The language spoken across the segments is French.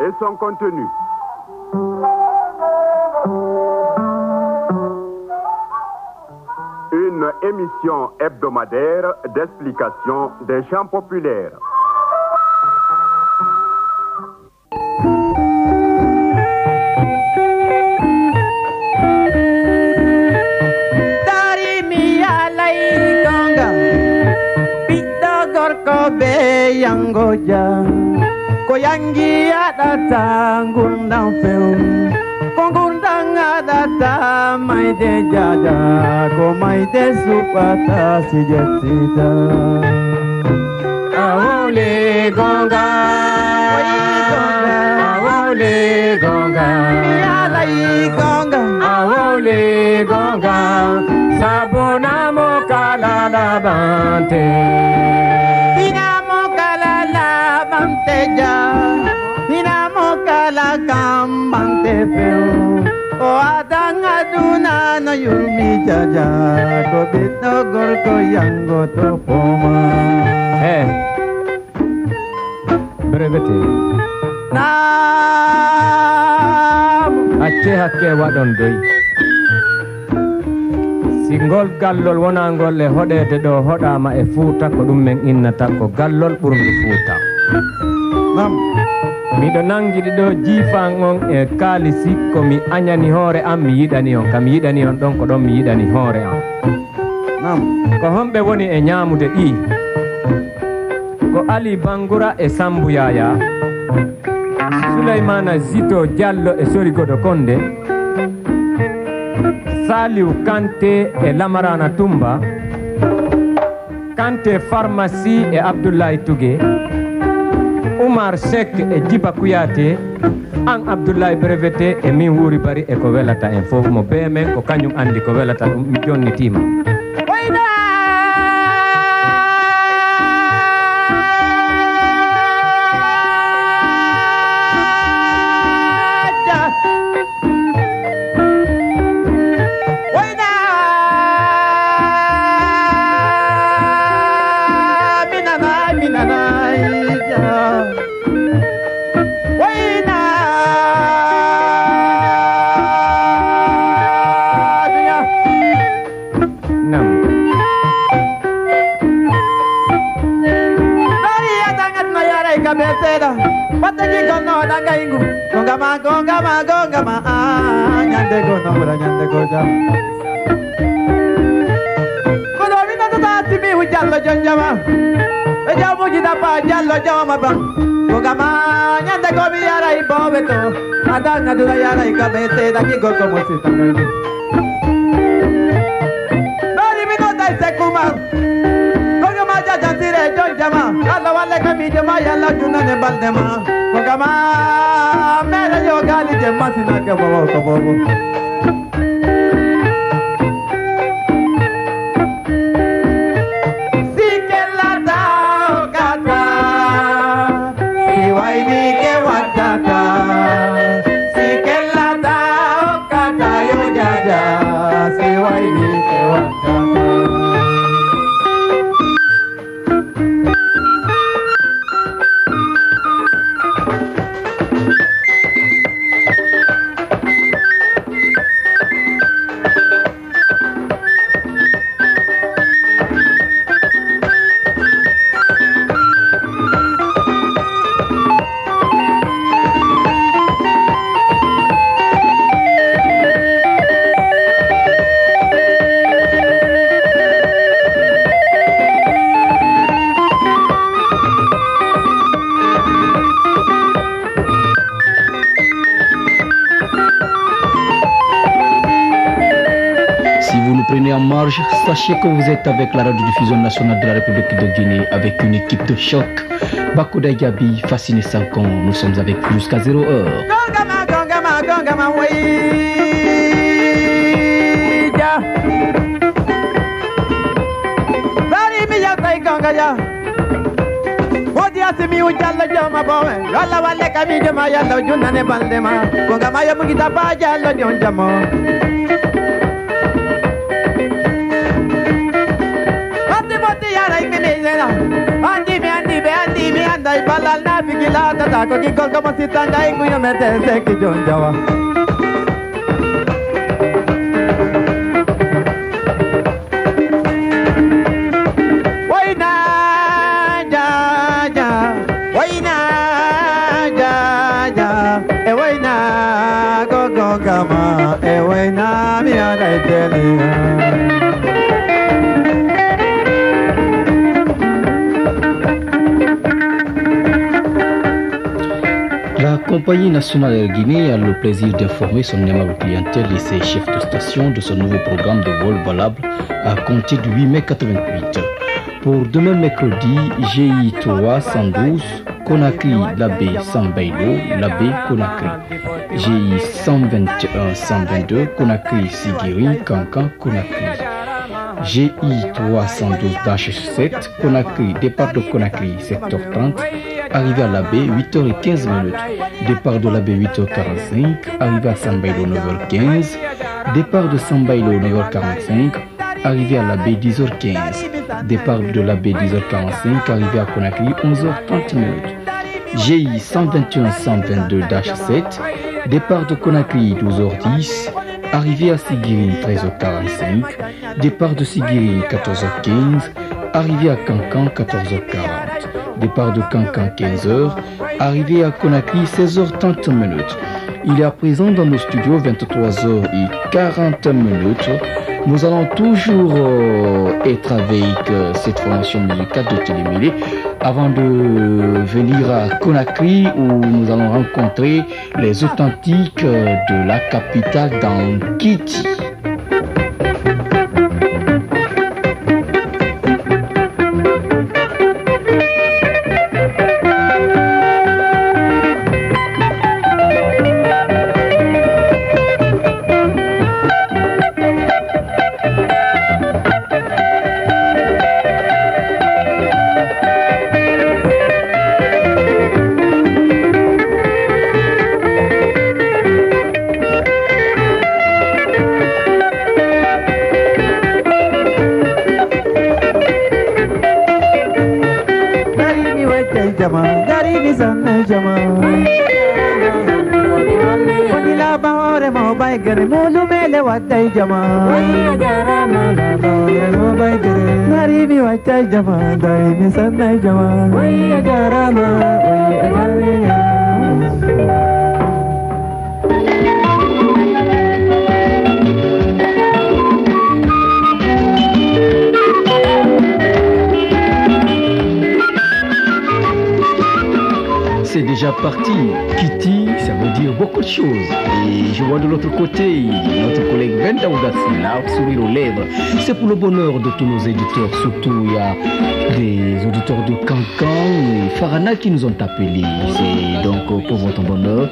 et son contenu. Une émission hebdomadaire d'explication des chants populaires. dangi ada tanggung dang film kongun dang ada ta mai de jada ko mai de supata si jetita awole gonga awole gonga alai gonga awole gonga sabona mo kala la bante arteja minamo kala kambante few. O adanga duna no yurmi jaja. Ko bitno gorko yango to foma he. Brevete nam acce hakke waɗon doy. Singol gallol wonagol e hoɗete ɗo hoɗama e fuuta ko ɗum men innata ko gallol ɓurdu miɗo nangiɗi ɗo jiifan on e kaalisi komi añani hoore am mi yiɗani on. Kam yiɗani on ɗon ko ɗon mi yiɗani hoore am. Nam. Ko honɓe woni e ñaamude ɗi. Ko ali bangura e sambu yaya. Souleymana zito diallo e sorigoɗo konde. Saliw kante e lamarana tumba. Kante pharmacie e abdoulaye tougue oumar sek e djiba kuyate an abdoulaye breveté e min wuuri bari eko ko welata en fof mo beemen ko kañum andi ko welata ɗum jonnitima Gonga ma gonga ma ah nyande go no bra nyande go ja Kono vina ta ti mi hu jallo jonjama E jamu jida pa jallo jama bang Gonga ma nyande go mi yara i bobe to Adanga dura yara i kabete da ki go como si tangai Bari mi no dai se kuma Gonga ma ja jantire jonjama Alla wale kami jama yalla junane baldema Kama mera yo gali je masina ke bobo ko bobo. Sachez que vous êtes avec la radiodiffusion nationale de la République de Guinée avec une équipe de choc. Bakouda Gabi, fasciné 5 ans. Nous sommes avec vous jusqu'à 0 heure. nena Andime, andime, andime, andai ballalla Vigilata. Da con chi na go go gama, ewe na mi adai teliya. Compagnie nationale Air Guinée a le plaisir d'informer son aimable clientèle et ses chefs de station de son nouveau programme de vol valable à compter du 8 mai 88. Pour demain mercredi, GI 312, Conakry, l'abbé Sambailo, l'abbé Conakry. GI 121 122, Conakry, Sigiri, Cancan, Conakry. GI 312-7, Conakry, départ de Conakry, secteur 30, arrivé à la baie 8h15 minutes. Départ de la baie 8h45, arrivé à Sambailo 9h15. Départ de Sambailo 9h45, arrivé à la baie 10h15. Départ de la baie 10h45, arrivé à Conakry 11h30 minutes. GI 121-122-7, départ de Conakry 12h10, arrivé à Sigiri 13h45, départ de Sigiri 14h15, arrivé à Cancan 14h40, départ de Cancan 15h, arrivé à Conakry 16h30 minutes. Il est à présent dans nos studios 23h40 minutes. Nous allons toujours euh, être avec euh, cette formation musicale de Télémélé avant de venir à Conakry où nous allons rencontrer les authentiques euh, de la capitale. Dari C'est déjà parti. Kitty, ça veut dire beaucoup de choses. Et je vois de l'autre côté Aux lèvres. C'est pour le bonheur de tous nos éditeurs. Surtout, il y a des auditeurs de Cancan et Farana qui nous ont appelés. C'est donc pour votre bonheur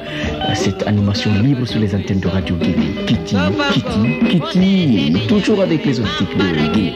cette animation libre sur les antennes de Radio Guinée. Kitty, Kitty, Kitty, toujours avec les auditifs de Guinée.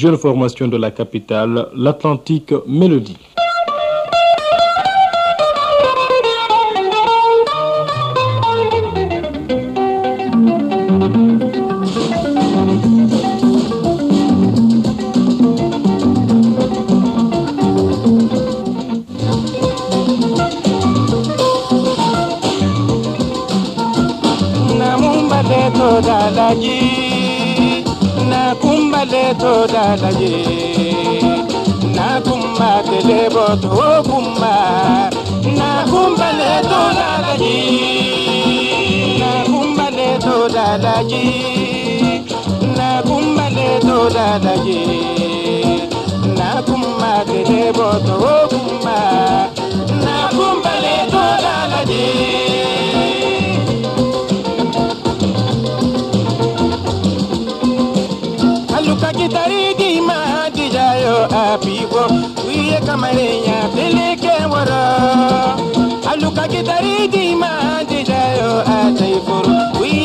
Jeune formation de la capitale, l'Atlantique Mélodie. daji na kuma le to da daji na kuma gele boto kuma na kuma le to da daji kitarigi maadijayo apigo wiye kamarenya peleke woro aluka kitarigi maadi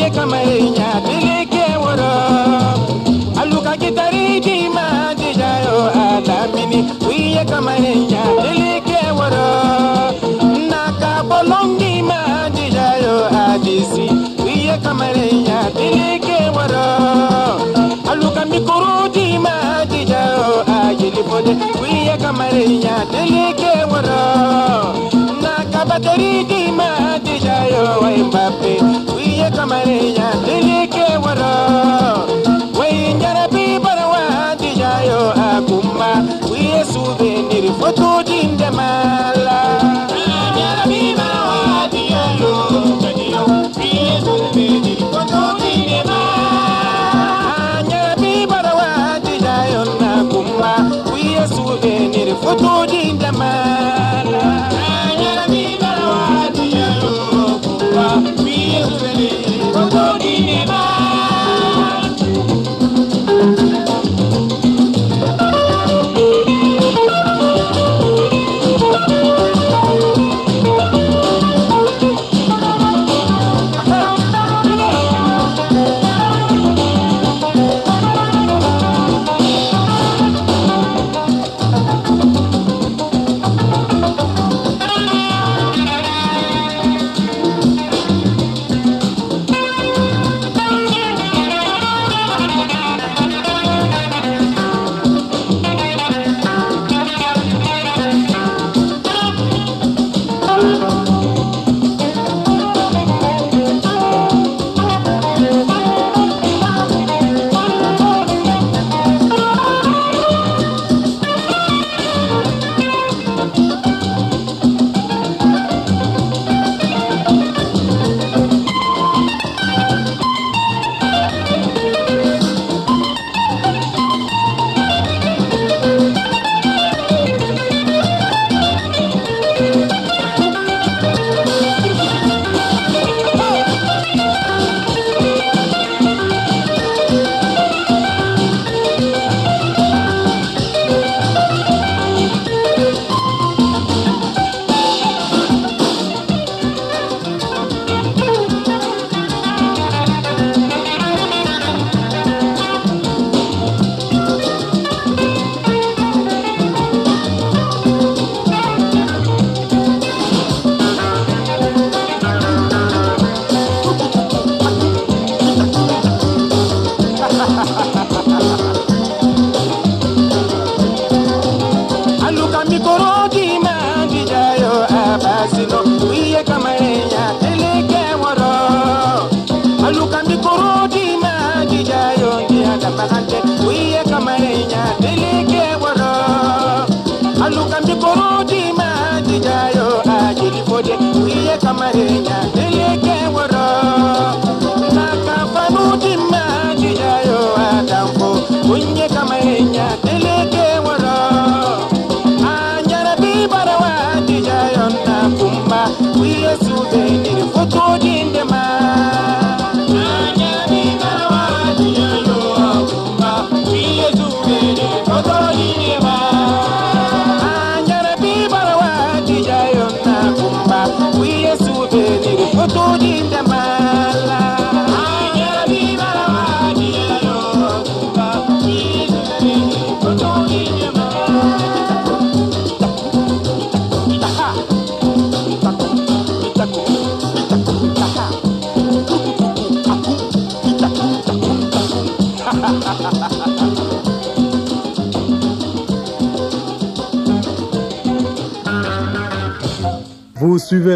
yake kama ya tilike woro. Aluka kitariki ma jijayo alamini wiye kama ya tilike woro. Naka bolongi ma jijayo adisi wiye kama ya tilike woro. Aluka mikuruji ma jijayo ajilifode wiye kama ya tilike woro. Naka bateriki ma jijayo wa mbape my name.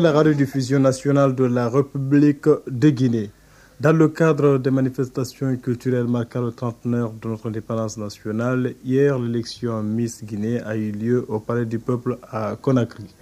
La radiodiffusion nationale de la République de Guinée. Dans le cadre des manifestations culturelles marquant le centenaire de notre indépendance nationale, hier, l'élection Miss Guinée a eu lieu au Palais du Peuple à Conakry.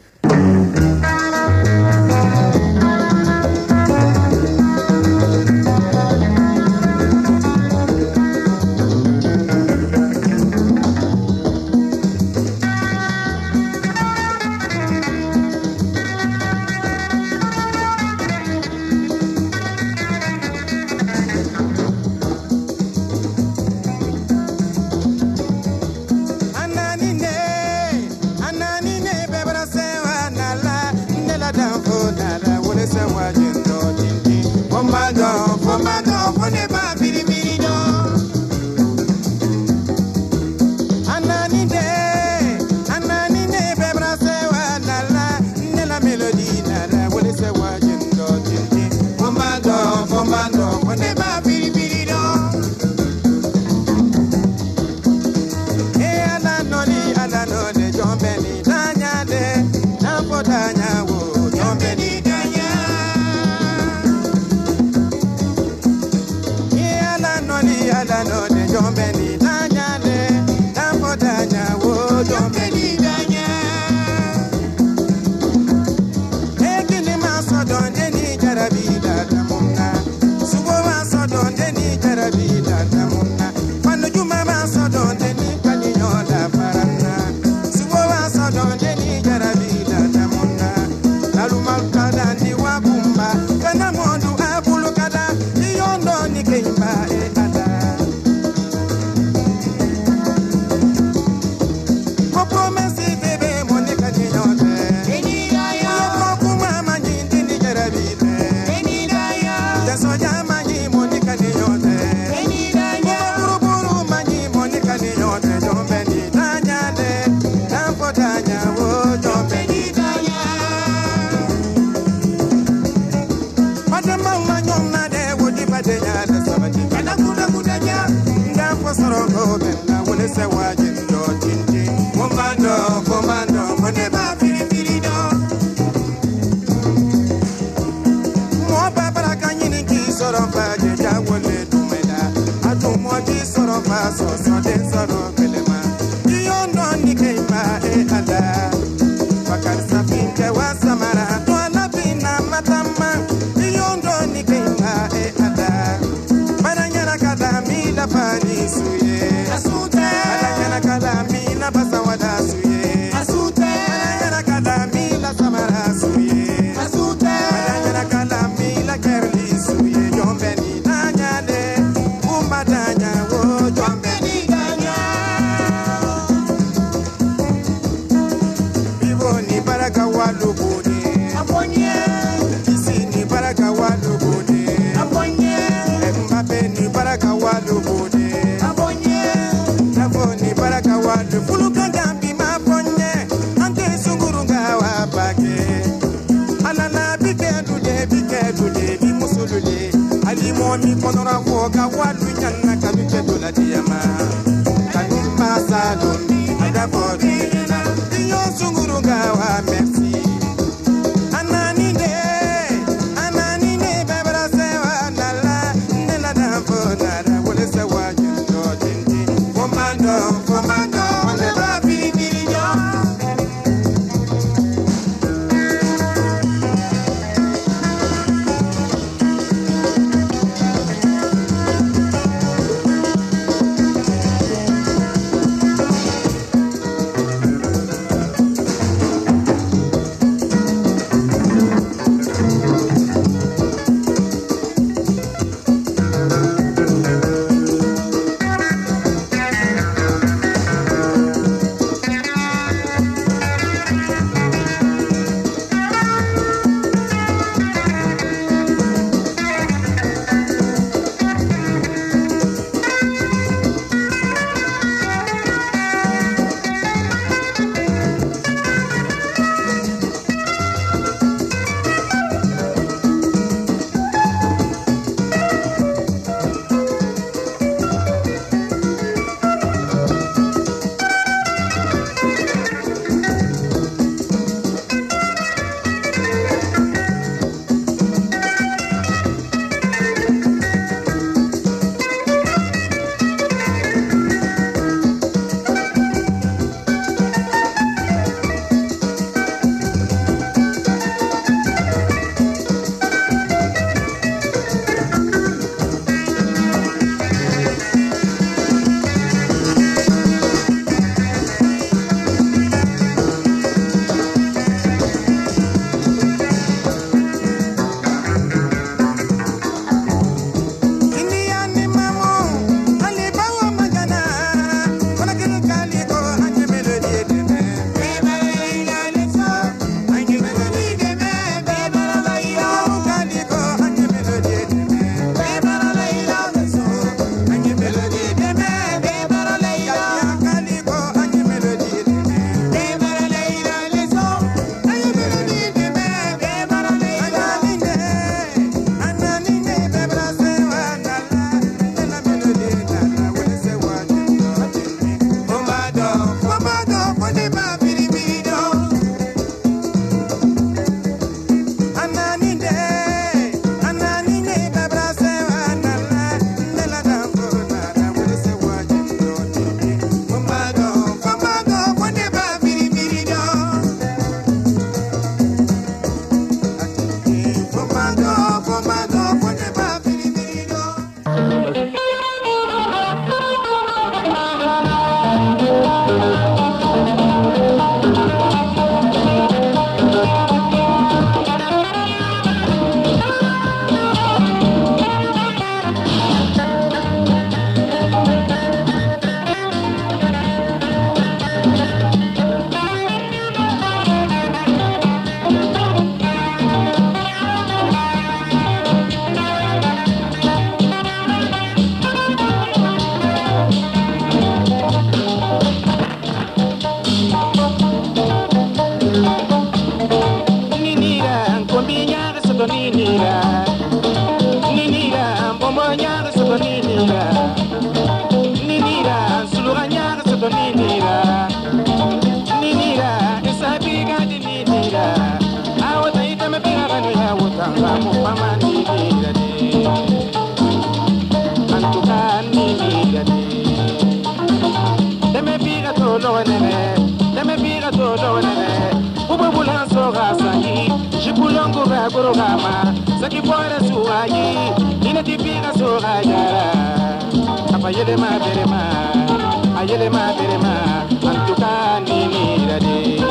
kurogama saki pora suayi ina tipiga sogayara apa yele ma berema ayele ma berema antuka ninirade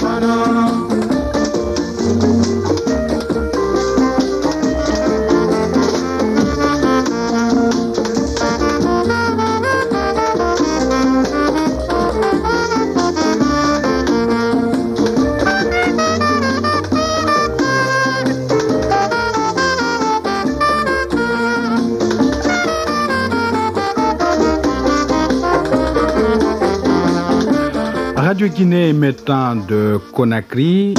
Ivana. Guinée émettant de Conakry.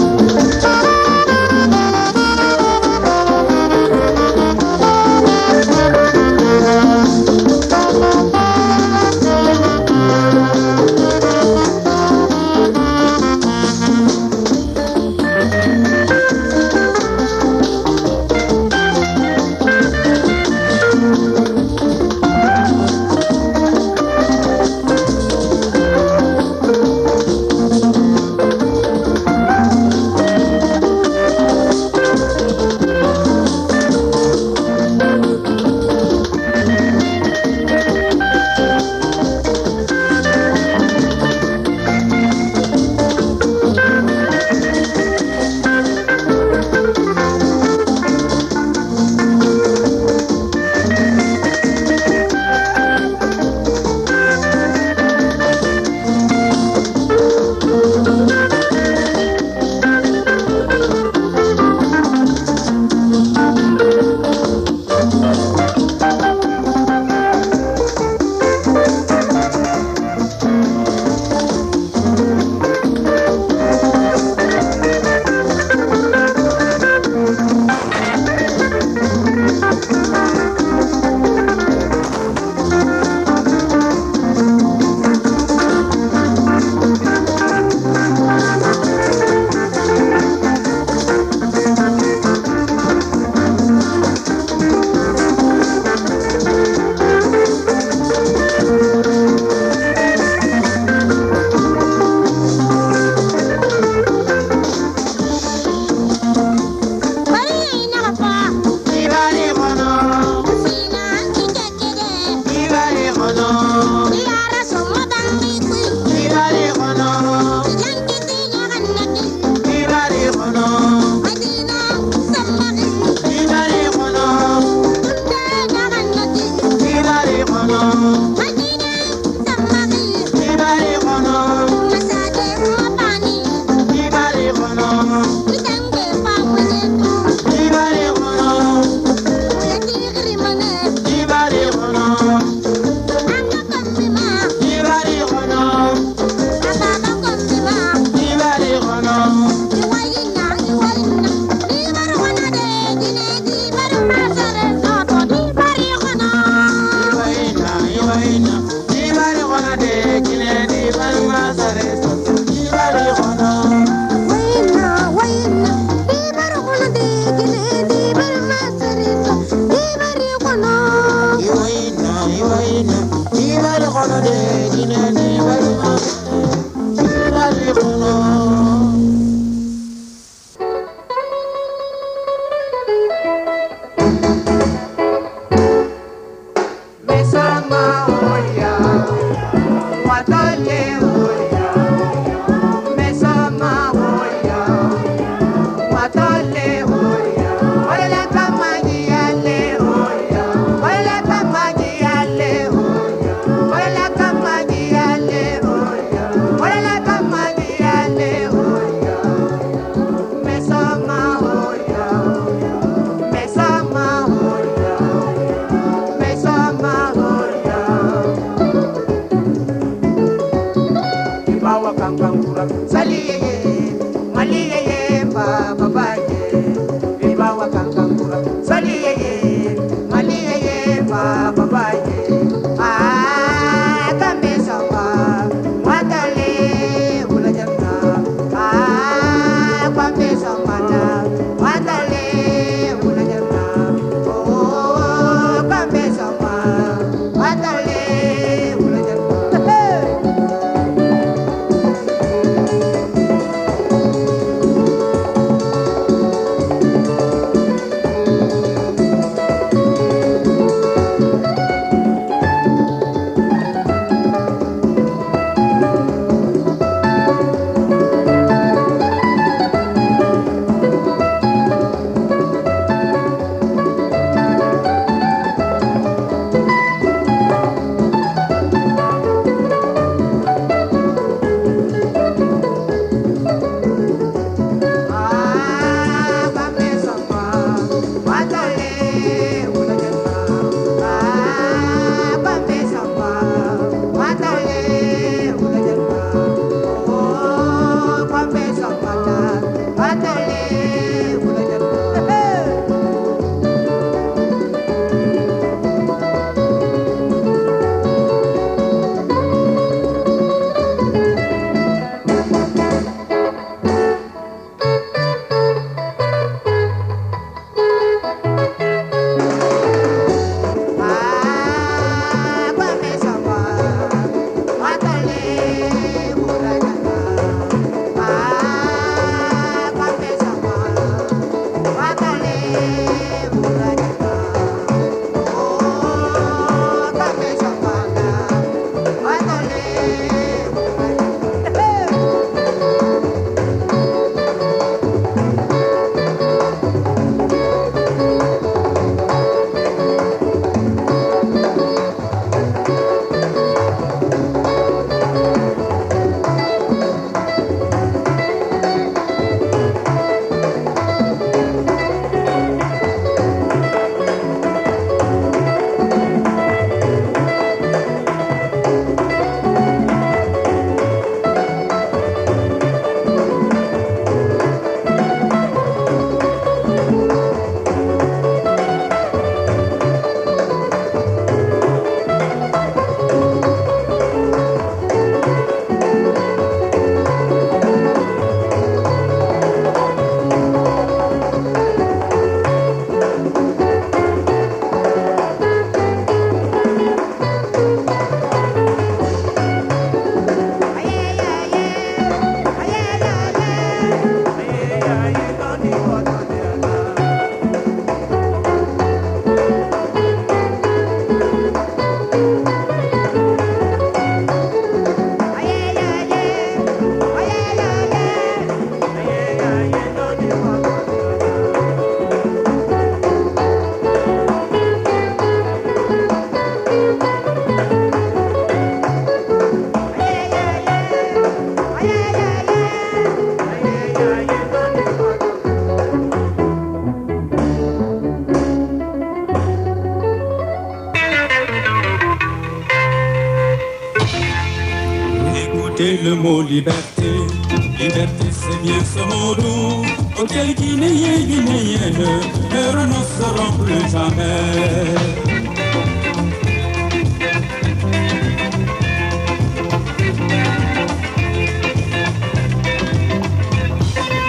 Doux auquel Guinéens, Guinéennes ne renonceront plus jamais.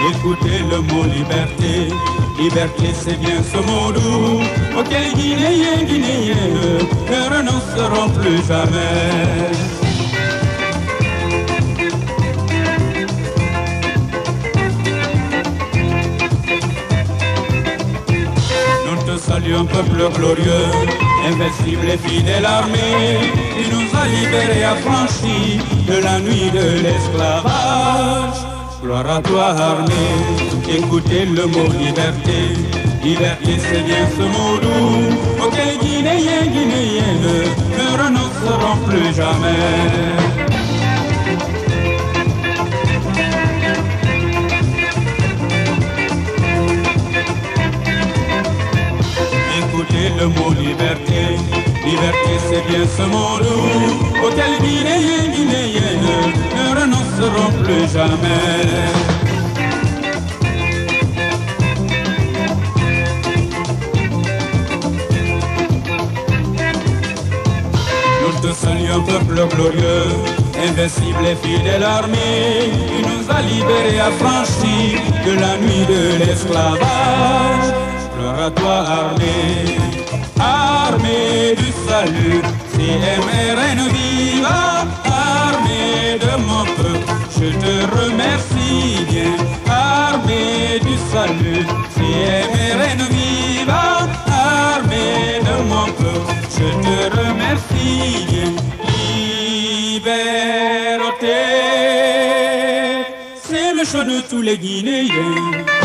Écoutez le mot liberté. Liberté, c'est bien ce mot doux auquel Guinéens, Guinéennes ne renonceront plus jamais. Peuple glorieux, invincible et fidèle armée, qui nous a libérés affranchis de la nuit de l'esclavage. Gloire à toi, armée, écoutez le mot liberté. Liberté, c'est bien ce mot doux, auquel Guinéens, Guinéennes ne renonceront plus jamais. Le mot liberté. Liberté, c'est bien ce mot doux auquel Guinéens, Guinéennes ne renonceront plus jamais. Nous te saluons, peuple glorieux, invincible et fidèle armée, qui nous a libérés affranchis de la nuit de l'esclavage. Gloire à toi, armée, armée du salut, CMRN viva, armée de mon peuple, je te remercie bien, armée du salut, CMRN viva, armée de mon peuple, je te remercie bien, liberté, c'est le choix de tous les Guinéens.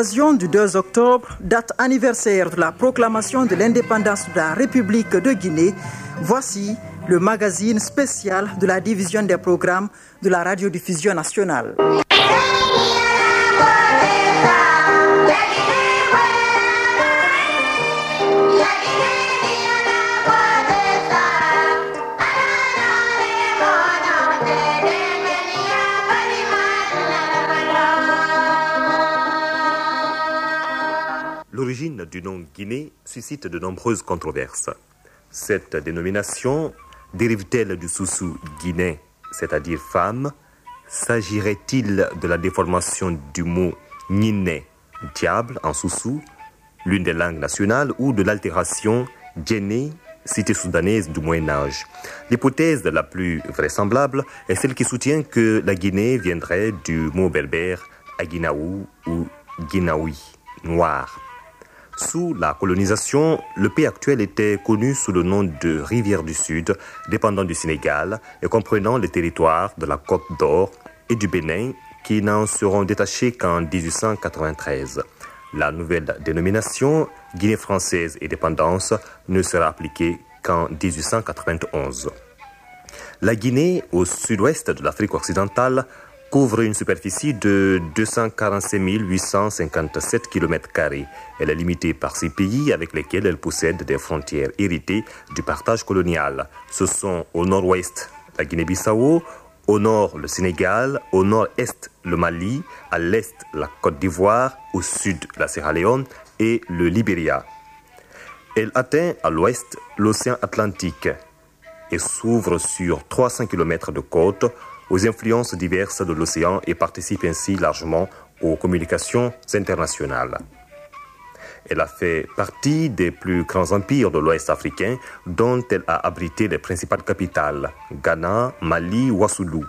L'occasion du 2 octobre, date anniversaire de la proclamation de l'indépendance de la République de Guinée, voici le magazine spécial de la division des programmes de la radiodiffusion nationale. L'origine du nom Guinée suscite de nombreuses controverses. Cette dénomination dérive-t-elle du sous-sous guinée, c'est-à-dire femme? S'agirait-il de la déformation du mot Niné, diable en sous-sous, l'une des langues nationales, ou de l'altération Djéné, cité soudanaise du Moyen Âge? L'hypothèse la plus vraisemblable est celle qui soutient que la Guinée viendrait du mot berbère Aguinaou ou Guinaoui, noir. Sous la colonisation, le pays actuel était connu sous le nom de Rivière du Sud, dépendant du Sénégal et comprenant les territoires de la Côte d'Or et du Bénin qui n'en seront détachés qu'en 1893. La nouvelle dénomination Guinée française et dépendance ne sera appliquée qu'en 1891. La Guinée, au sud-ouest de l'Afrique occidentale, couvre une superficie de 245 857 km. Elle est limitée par six pays avec lesquels elle possède des frontières héritées du partage colonial. Ce sont au nord-ouest la Guinée-Bissau, au nord le Sénégal, au nord-est le Mali, à l'est la Côte d'Ivoire, au sud la Sierra Leone et le Libéria. Elle atteint à l'ouest l'océan Atlantique et s'ouvre sur 300 km de côte aux influences diverses de l'océan et participe ainsi largement aux communications internationales. Elle a fait partie des plus grands empires de l'Ouest africain dont elle a abrité les principales capitales, Ghana, Mali, Ouassoulou.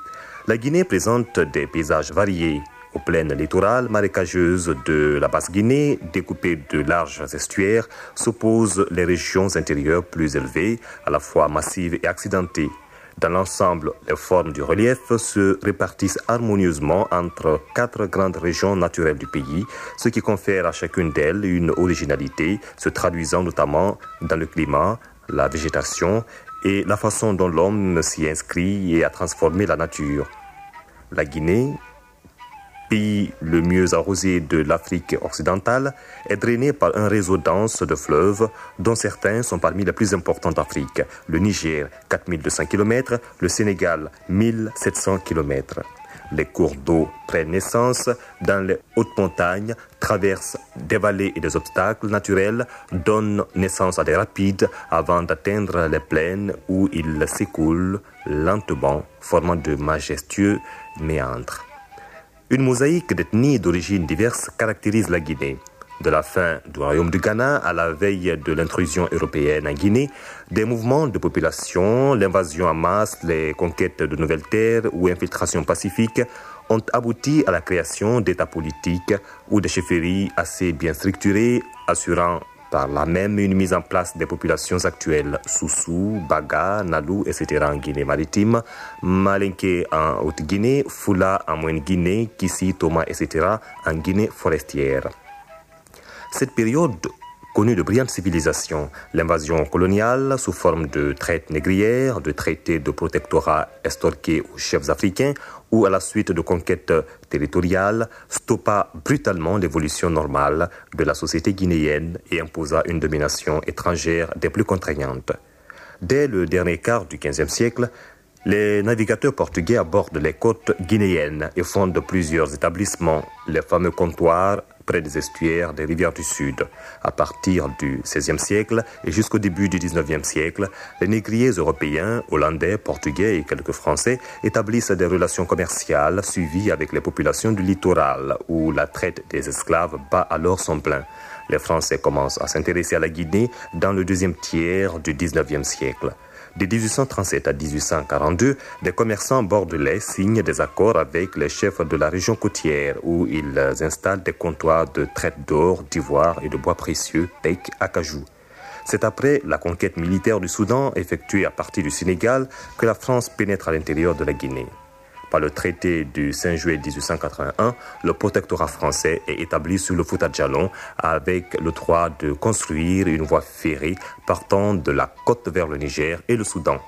La Guinée présente des paysages variés, aux plaines littorales marécageuses de la Basse-Guinée, découpées de larges estuaires, s'opposent les régions intérieures plus élevées, à la fois massives et accidentées. Dans l'ensemble, les formes du relief se répartissent harmonieusement entre quatre grandes régions naturelles du pays, ce qui confère à chacune d'elles une originalité, se traduisant notamment dans le climat, la végétation et la façon dont l'homme s'y inscrit et a transformé la nature. La Guinée, pays le mieux arrosé de l'Afrique occidentale, est drainé par un réseau dense de fleuves, dont certains sont parmi les plus importants d'Afrique. Le Niger, 4200 km, le Sénégal, 1700 km. Les cours d'eau prennent naissance dans les hautes montagnes, traversent des vallées et des obstacles naturels, donnent naissance à des rapides avant d'atteindre les plaines où ils s'écoulent lentement, formant de majestueux méandres. Une mosaïque d'ethnies d'origines diverses caractérise la Guinée. De la fin du royaume du Ghana à la veille de l'intrusion européenne en Guinée, des mouvements de population, l'invasion en masse, les conquêtes de nouvelles terres ou infiltrations pacifiques ont abouti à la création d'États politiques ou de chefferies assez bien structurées, assurant par là même une mise en place des populations actuelles, Soussou, Baga, Nalou, etc. en Guinée maritime, Malinké en Haute-Guinée, Fula en Moyenne-Guinée, Kissi, Thomas, etc. en Guinée forestière. Cette période connut de brillantes civilisations, l'invasion coloniale sous forme de traites négrières, de traités de protectorat estorqués aux chefs africains ou à la suite de conquêtes territoriales, stoppa brutalement l'évolution normale de la société guinéenne et imposa une domination étrangère des plus contraignantes. Dès le dernier quart du XVe siècle, les navigateurs portugais abordent les côtes guinéennes et fondent plusieurs établissements, les fameux comptoirs près des estuaires des rivières du Sud. À partir du XVIe siècle et jusqu'au début du XIXe siècle, les négriers européens, hollandais, portugais et quelques français établissent des relations commerciales suivies avec les populations du littoral, où la traite des esclaves bat alors son plein. Les Français commencent à s'intéresser à la Guinée dans le deuxième tiers du XIXe siècle. De 1837 à 1842, des commerçants bordelais signent des accords avec les chefs de la région côtière où ils installent des comptoirs de traite d'or, d'ivoire et de bois précieux, teck, acajou. C'est après la conquête militaire du Soudan effectuée à partir du Sénégal que la France pénètre à l'intérieur de la Guinée. Par le traité du 5 juillet 1881, le protectorat français est établi sur le Fouta Djallon avec le droit de construire une voie ferrée partant de la côte vers le Niger et le Soudan.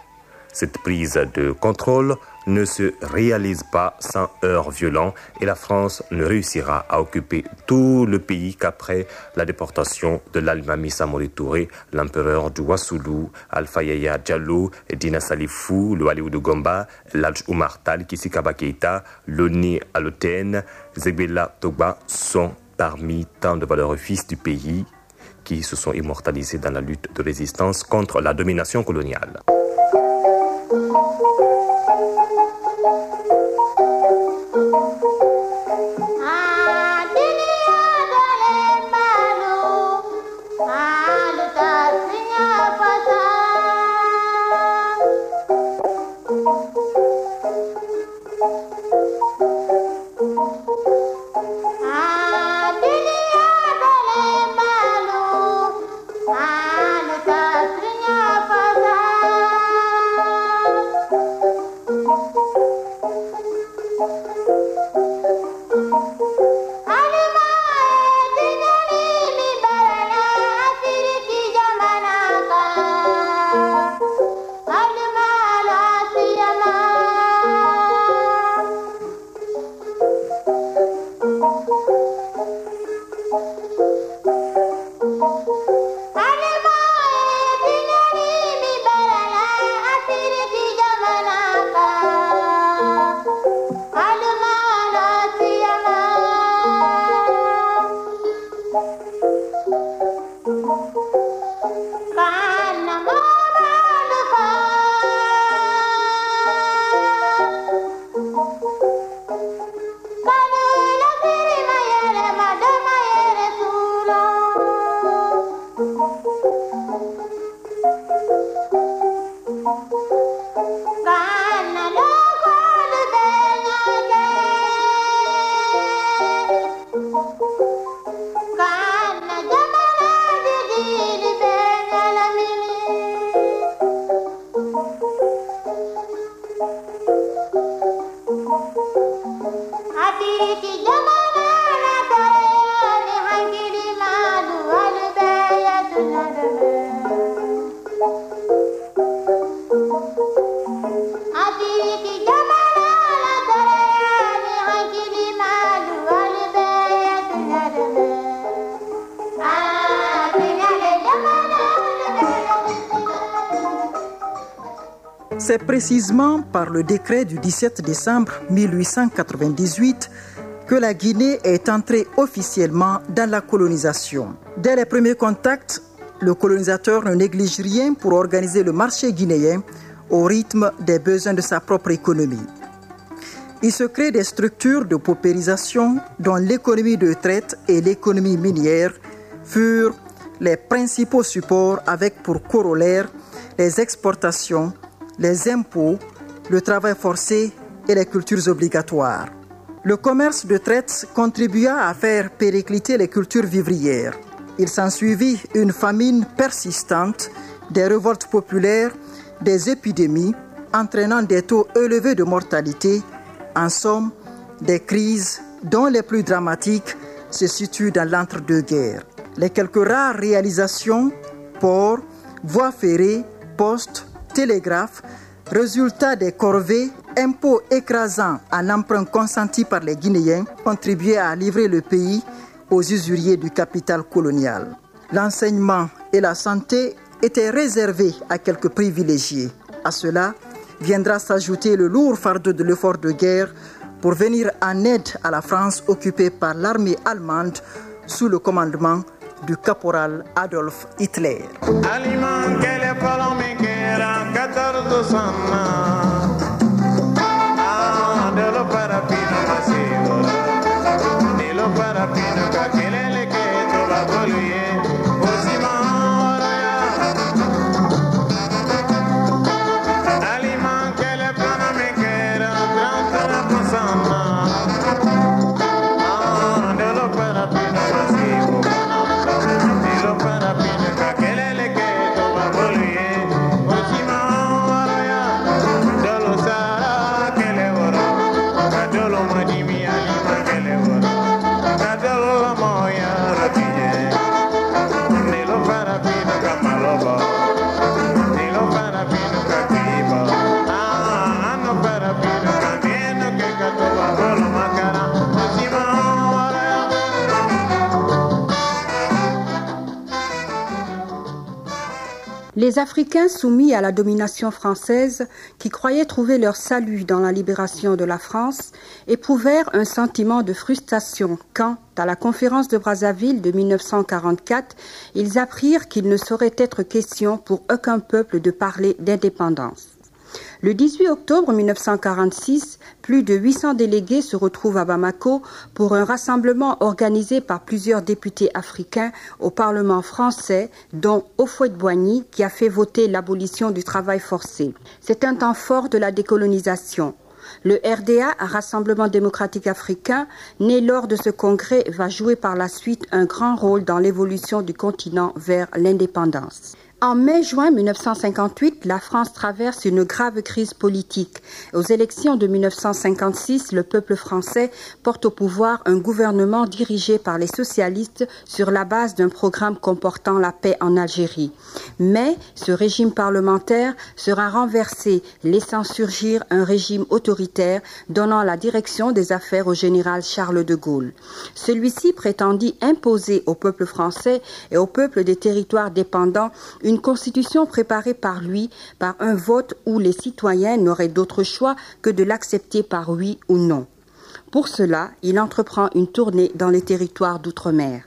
Cette prise de contrôle ne se réalise pas sans heurts violents et la France ne réussira à occuper tout le pays qu'après la déportation de l'Almami Samori Touré, l'empereur du Wassoulou, Alpha Yaya Diallo, Dina Salifou, le Aliou de l'Alj Oumar Tal, Kissi Kaba Keita, Loni Aloten, Zebela Toba sont parmi tant de valeureux fils du pays qui se sont immortalisés dans la lutte de résistance contre la domination coloniale. C'est précisément par le décret du 17 décembre 1898 que la Guinée est entrée officiellement dans la colonisation. Dès les premiers contacts, le colonisateur ne néglige rien pour organiser le marché guinéen au rythme des besoins de sa propre économie. Il se crée des structures de paupérisation dont l'économie de traite et l'économie minière furent les principaux supports avec pour corollaire les exportations, les impôts, le travail forcé et les cultures obligatoires. Le commerce de traite contribua à faire péricliter les cultures vivrières. Il s'ensuivit une famine persistante, des révoltes populaires, des épidémies, entraînant des taux élevés de mortalité, en somme, des crises dont les plus dramatiques se situent dans l'entre-deux-guerres. Les quelques rares réalisations, ports, voies ferrées, postes, télégraphes, résultat des corvées, impôts écrasants en emprunt consenti par les Guinéens, contribuaient à livrer le pays aux usuriers du capital colonial. L'enseignement et la santé étaient réservés à quelques privilégiés. À cela viendra s'ajouter le lourd fardeau de l'effort de guerre pour venir en aide à la France occupée par l'armée allemande sous le commandement du caporal Adolf Hitler. sanma Les Africains soumis à la domination française, qui croyaient trouver leur salut dans la libération de la France, éprouvèrent un sentiment de frustration quand, à la conférence de Brazzaville de 1944, ils apprirent qu'il ne saurait être question pour aucun peuple de parler d'indépendance. Le 18 octobre 1946, plus de 800 délégués se retrouvent à Bamako pour un rassemblement organisé par plusieurs députés africains au Parlement français, dont Houphouët-Boigny, qui a fait voter l'abolition du travail forcé. C'est un temps fort de la décolonisation. Le RDA, Rassemblement démocratique africain, né lors de ce congrès, va jouer par la suite un grand rôle dans l'évolution du continent vers l'indépendance. En mai-juin 1958, la France traverse une grave crise politique. Aux élections de 1956, le peuple français porte au pouvoir un gouvernement dirigé par les socialistes sur la base d'un programme comportant la paix en Algérie. Mais ce régime parlementaire sera renversé, laissant surgir un régime autoritaire donnant la direction des affaires au général Charles de Gaulle. Celui-ci prétendit imposer au peuple français et au peuple des territoires dépendants une constitution préparée par lui par un vote où les citoyens n'auraient d'autre choix que de l'accepter par oui ou non. Pour cela, il entreprend une tournée dans les territoires d'outre-mer.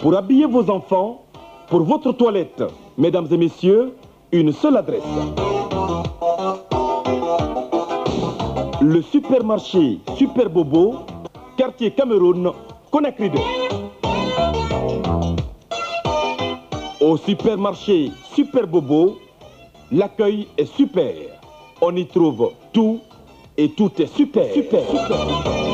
Pour habiller vos enfants, pour votre toilette, mesdames et messieurs, une seule adresse. Le supermarché Super Bobo, quartier Cameroun, Conakry 2. Au supermarché Super Bobo, l'accueil est super. On y trouve tout et tout est super. Super. super.